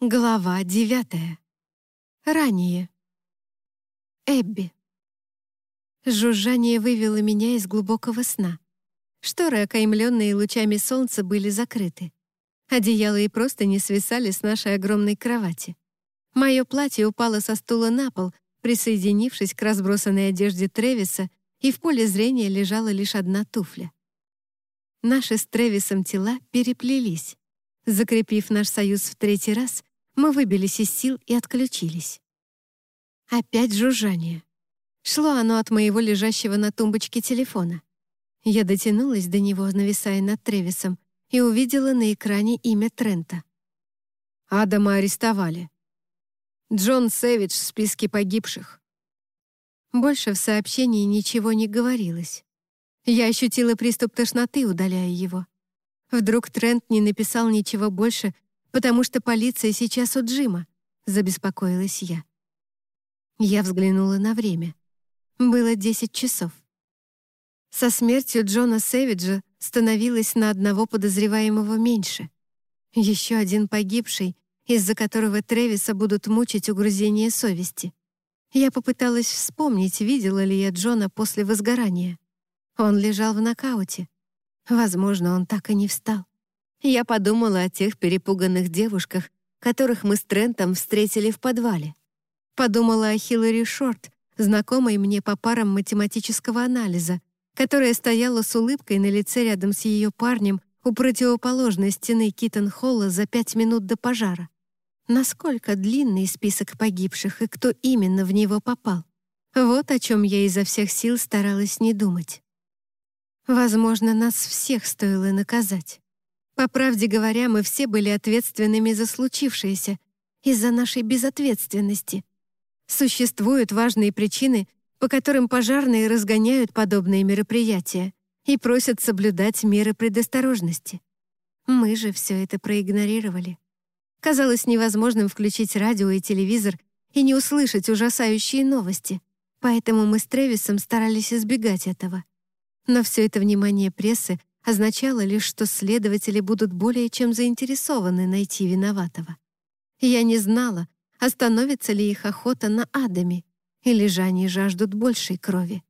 Глава девятая. Ранее. Эбби. Жужжание вывело меня из глубокого сна. Шторы, окаймленные лучами солнца, были закрыты. Одеяло и просто не свисали с нашей огромной кровати. Мое платье упало со стула на пол, присоединившись к разбросанной одежде Тревиса, и в поле зрения лежала лишь одна туфля. Наши с Тревисом тела переплелись. Закрепив наш союз в третий раз, мы выбились из сил и отключились. Опять жужжание. Шло оно от моего лежащего на тумбочке телефона. Я дотянулась до него, нависая над Тревисом, и увидела на экране имя Трента. Адама арестовали. Джон Сэвидж в списке погибших. Больше в сообщении ничего не говорилось. Я ощутила приступ тошноты, удаляя его. Вдруг Трент не написал ничего больше, потому что полиция сейчас у Джима», — забеспокоилась я. Я взглянула на время. Было 10 часов. Со смертью Джона Сэвиджа становилось на одного подозреваемого меньше. Еще один погибший, из-за которого Тревиса будут мучить угрызения совести. Я попыталась вспомнить, видела ли я Джона после возгорания. Он лежал в нокауте. Возможно, он так и не встал. Я подумала о тех перепуганных девушках, которых мы с Трентом встретили в подвале. Подумала о Хиллари Шорт, знакомой мне по парам математического анализа, которая стояла с улыбкой на лице рядом с ее парнем у противоположной стены Китон-Холла за пять минут до пожара. Насколько длинный список погибших и кто именно в него попал? Вот о чем я изо всех сил старалась не думать. Возможно, нас всех стоило наказать. По правде говоря, мы все были ответственными за случившееся, из-за нашей безответственности. Существуют важные причины, по которым пожарные разгоняют подобные мероприятия и просят соблюдать меры предосторожности. Мы же все это проигнорировали. Казалось невозможным включить радио и телевизор и не услышать ужасающие новости, поэтому мы с Тревисом старались избегать этого. Но все это внимание прессы означало лишь, что следователи будут более чем заинтересованы найти виноватого. Я не знала, остановится ли их охота на Адаме, или же они жаждут большей крови.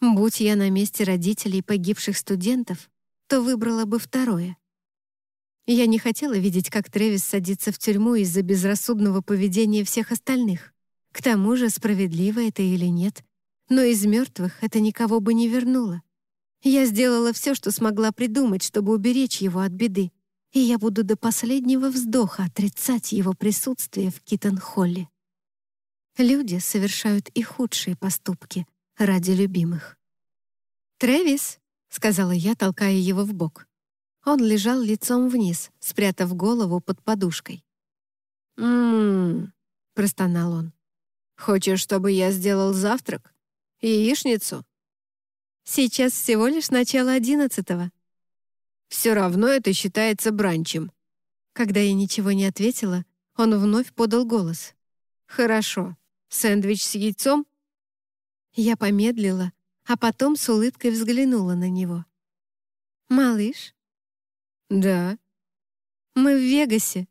Будь я на месте родителей погибших студентов, то выбрала бы второе. Я не хотела видеть, как Трэвис садится в тюрьму из-за безрассудного поведения всех остальных. К тому же, справедливо это или нет, но из мертвых это никого бы не вернуло. Я сделала все, что смогла придумать, чтобы уберечь его от беды, и я буду до последнего вздоха отрицать его присутствие в Китон-Холле. Люди совершают и худшие поступки ради любимых. «Трэвис», — сказала я, толкая его в бок. Он лежал лицом вниз, спрятав голову под подушкой. «М-м-м», простонал он. «Хочешь, чтобы я сделал завтрак? Яичницу?» Сейчас всего лишь начало одиннадцатого. Все равно это считается бранчем. Когда я ничего не ответила, он вновь подал голос. «Хорошо. Сэндвич с яйцом?» Я помедлила, а потом с улыбкой взглянула на него. «Малыш?» «Да». «Мы в Вегасе».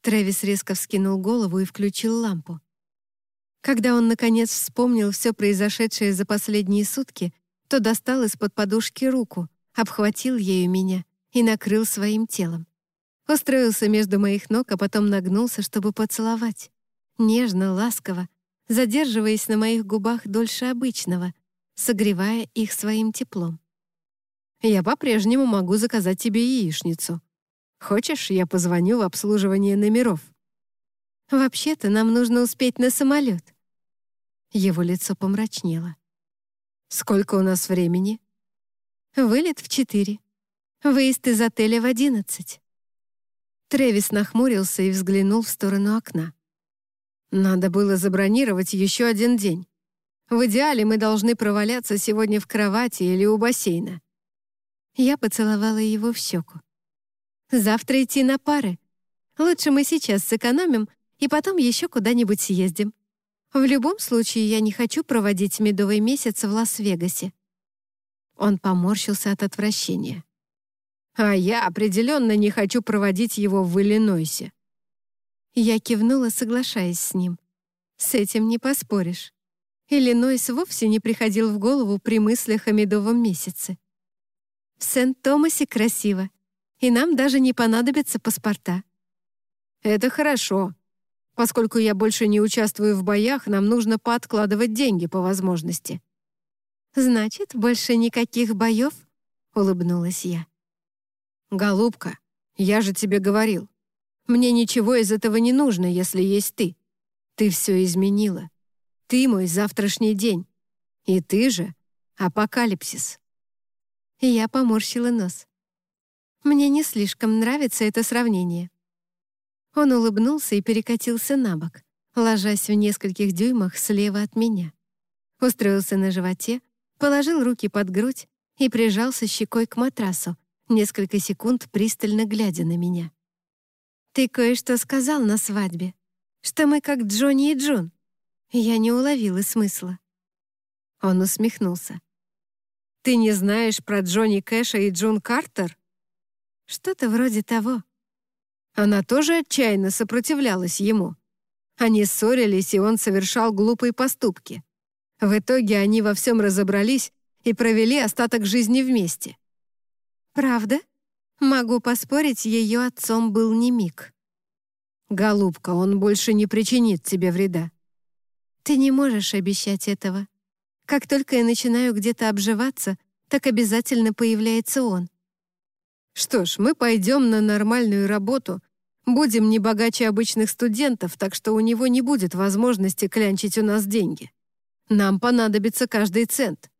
Трэвис резко вскинул голову и включил лампу. Когда он, наконец, вспомнил все произошедшее за последние сутки, то достал из-под подушки руку, обхватил ею меня и накрыл своим телом. Устроился между моих ног, а потом нагнулся, чтобы поцеловать. Нежно, ласково, задерживаясь на моих губах дольше обычного, согревая их своим теплом. «Я по-прежнему могу заказать тебе яичницу. Хочешь, я позвоню в обслуживание номеров?» «Вообще-то нам нужно успеть на самолет». Его лицо помрачнело. «Сколько у нас времени?» «Вылет в четыре. Выезд из отеля в одиннадцать». Трэвис нахмурился и взглянул в сторону окна. «Надо было забронировать еще один день. В идеале мы должны проваляться сегодня в кровати или у бассейна». Я поцеловала его в щеку. «Завтра идти на пары. Лучше мы сейчас сэкономим и потом еще куда-нибудь съездим. В любом случае, я не хочу проводить медовый месяц в Лас-Вегасе». Он поморщился от отвращения. «А я определенно не хочу проводить его в Иллинойсе». Я кивнула, соглашаясь с ним. С этим не поспоришь. Иллинойс вовсе не приходил в голову при мыслях о медовом месяце. В Сент-Томасе красиво, и нам даже не понадобятся паспорта. Это хорошо. Поскольку я больше не участвую в боях, нам нужно пооткладывать деньги по возможности. Значит, больше никаких боев? Улыбнулась я. Голубка, я же тебе говорил. Мне ничего из этого не нужно, если есть ты. Ты все изменила. Ты мой завтрашний день. И ты же — апокалипсис. Я поморщила нос. Мне не слишком нравится это сравнение. Он улыбнулся и перекатился на бок, ложась в нескольких дюймах слева от меня. Устроился на животе, положил руки под грудь и прижался щекой к матрасу, несколько секунд пристально глядя на меня. «Ты кое-что сказал на свадьбе, что мы как Джонни и Джун». Я не уловила смысла. Он усмехнулся. «Ты не знаешь про Джонни Кэша и Джун Картер?» «Что-то вроде того». Она тоже отчаянно сопротивлялась ему. Они ссорились, и он совершал глупые поступки. В итоге они во всем разобрались и провели остаток жизни вместе. «Правда? Могу поспорить, ее отцом был не Мик». «Голубка, он больше не причинит тебе вреда». «Ты не можешь обещать этого. Как только я начинаю где-то обживаться, так обязательно появляется он». «Что ж, мы пойдем на нормальную работу, будем не богаче обычных студентов, так что у него не будет возможности клянчить у нас деньги. Нам понадобится каждый цент.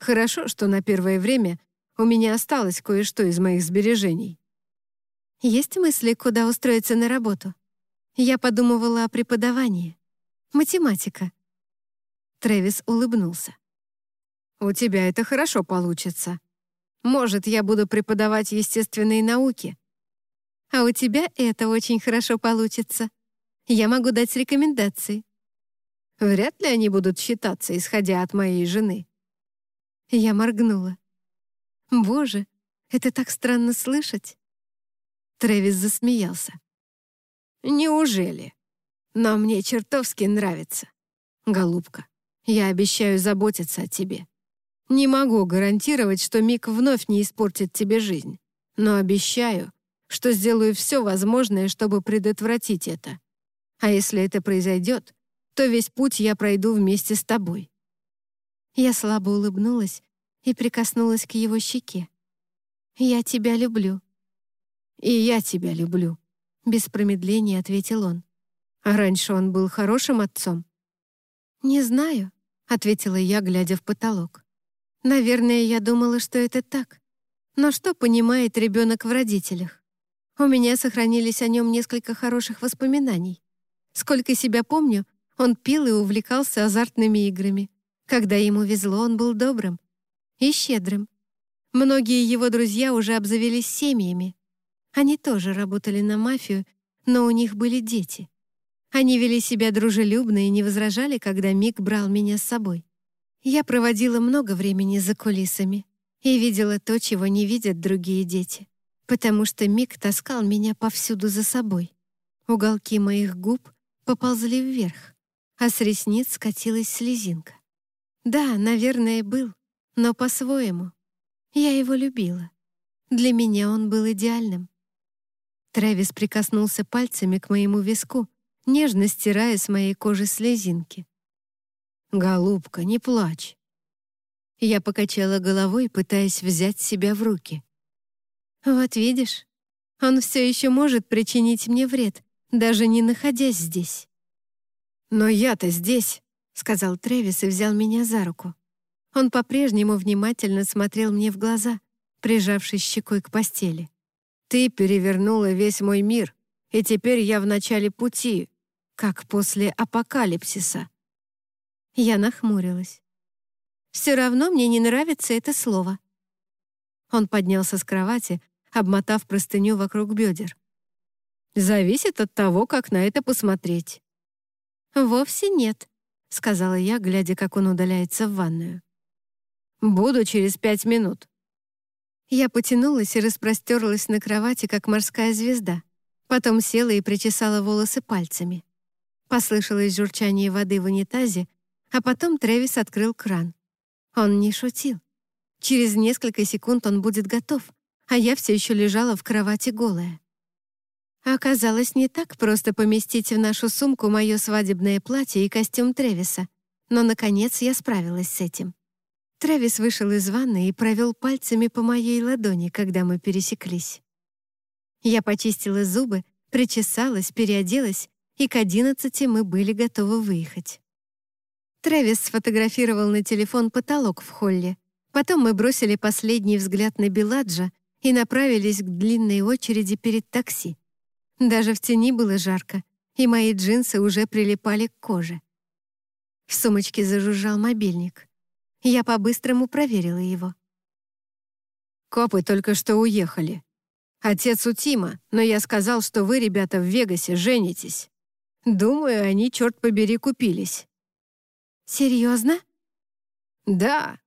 Хорошо, что на первое время у меня осталось кое-что из моих сбережений. Есть мысли, куда устроиться на работу? Я подумывала о преподавании. Математика. Трэвис улыбнулся. «У тебя это хорошо получится. Может, я буду преподавать естественные науки?» «А у тебя это очень хорошо получится. Я могу дать рекомендации». «Вряд ли они будут считаться, исходя от моей жены». Я моргнула. Боже, это так странно слышать. Трэвис засмеялся. Неужели? Но мне чертовски нравится. Голубка, я обещаю заботиться о тебе. Не могу гарантировать, что Мик вновь не испортит тебе жизнь, но обещаю, что сделаю все возможное, чтобы предотвратить это. А если это произойдет, то весь путь я пройду вместе с тобой». Я слабо улыбнулась, и прикоснулась к его щеке. «Я тебя люблю». «И я тебя люблю», — без промедления ответил он. «А раньше он был хорошим отцом?» «Не знаю», — ответила я, глядя в потолок. «Наверное, я думала, что это так. Но что понимает ребенок в родителях? У меня сохранились о нем несколько хороших воспоминаний. Сколько себя помню, он пил и увлекался азартными играми. Когда ему везло, он был добрым и щедрым. Многие его друзья уже обзавелись семьями. Они тоже работали на мафию, но у них были дети. Они вели себя дружелюбно и не возражали, когда Мик брал меня с собой. Я проводила много времени за кулисами и видела то, чего не видят другие дети, потому что Мик таскал меня повсюду за собой. Уголки моих губ поползли вверх, а с ресниц скатилась слезинка. Да, наверное, был, но по-своему. Я его любила. Для меня он был идеальным. Трэвис прикоснулся пальцами к моему виску, нежно стирая с моей кожи слезинки. «Голубка, не плачь!» Я покачала головой, пытаясь взять себя в руки. «Вот видишь, он все еще может причинить мне вред, даже не находясь здесь». «Но я-то здесь», — сказал Трэвис и взял меня за руку. Он по-прежнему внимательно смотрел мне в глаза, прижавшись щекой к постели. «Ты перевернула весь мой мир, и теперь я в начале пути, как после апокалипсиса». Я нахмурилась. «Все равно мне не нравится это слово». Он поднялся с кровати, обмотав простыню вокруг бедер. «Зависит от того, как на это посмотреть». «Вовсе нет», — сказала я, глядя, как он удаляется в ванную. Буду через пять минут». Я потянулась и распростерлась на кровати, как морская звезда. Потом села и причесала волосы пальцами. Послышалось журчание воды в унитазе, а потом Трэвис открыл кран. Он не шутил. Через несколько секунд он будет готов, а я все еще лежала в кровати голая. Оказалось, не так просто поместить в нашу сумку мое свадебное платье и костюм Тревиса, но, наконец, я справилась с этим. Трэвис вышел из ванны и провел пальцами по моей ладони, когда мы пересеклись. Я почистила зубы, причесалась, переоделась, и к одиннадцати мы были готовы выехать. Трэвис сфотографировал на телефон потолок в холле. Потом мы бросили последний взгляд на Беладжа и направились к длинной очереди перед такси. Даже в тени было жарко, и мои джинсы уже прилипали к коже. В сумочке зажужжал мобильник. Я по-быстрому проверила его. «Копы только что уехали. Отец у Тима, но я сказал, что вы, ребята, в Вегасе женитесь. Думаю, они, черт побери, купились». «Серьезно?» «Да.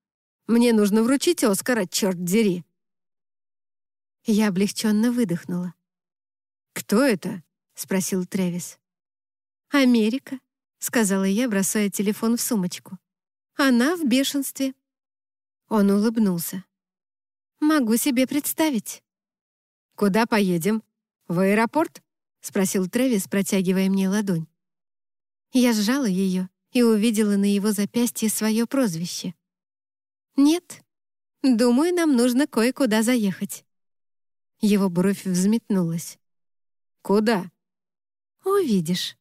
Мне нужно вручить Оскара, черт дери». Я облегченно выдохнула. «Кто это?» — спросил Трэвис. «Америка», — сказала я, бросая телефон в сумочку. «Она в бешенстве». Он улыбнулся. «Могу себе представить». «Куда поедем? В аэропорт?» — спросил Трэвис, протягивая мне ладонь. Я сжала ее и увидела на его запястье свое прозвище. «Нет, думаю, нам нужно кое-куда заехать». Его бровь взметнулась. «Куда?» «Увидишь».